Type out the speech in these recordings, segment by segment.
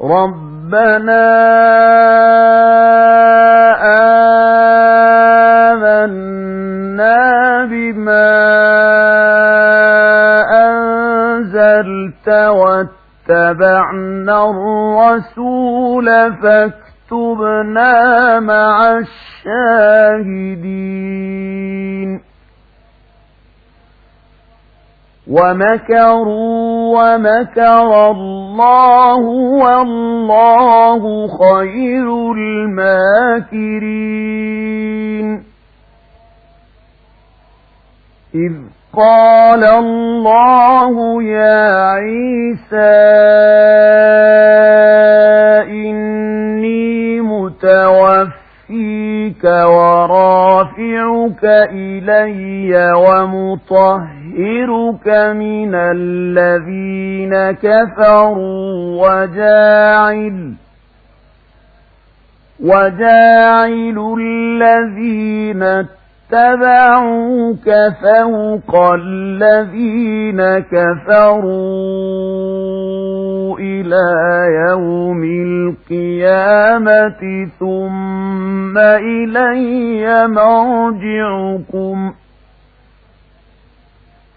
ربنا آمنا بما أنزلت واتبعنا الرسول فاكتبنا مع الشاهدين ومكروا ومكر الله والله خير الماكرين. إذ قال الله يا عيسى إني متوفيك ورافعك إلي ومطهر يطهرك من الذين كفروا وجاعل وجاعل الذين اتبعوك فوق الذين كفروا إلى يوم القيامة ثم إلي مرجعكم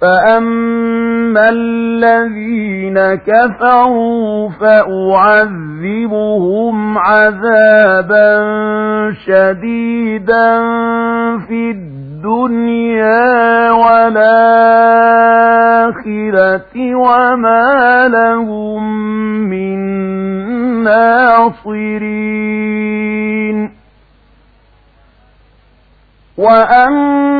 فأما الذين كفروا فأعذبهم عذابا شديدا في الدنيا والآخرة وما لهم من ناصرين وأما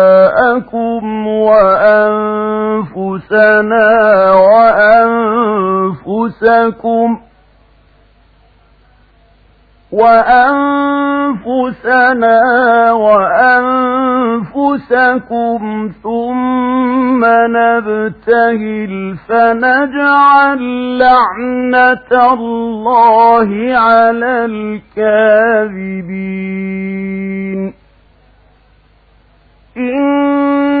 ونساءكم وأنفسنا وأنفسكم وأنفسنا وأنفسكم ثم نبتهل فنجعل لعنة الله على الكاذبين.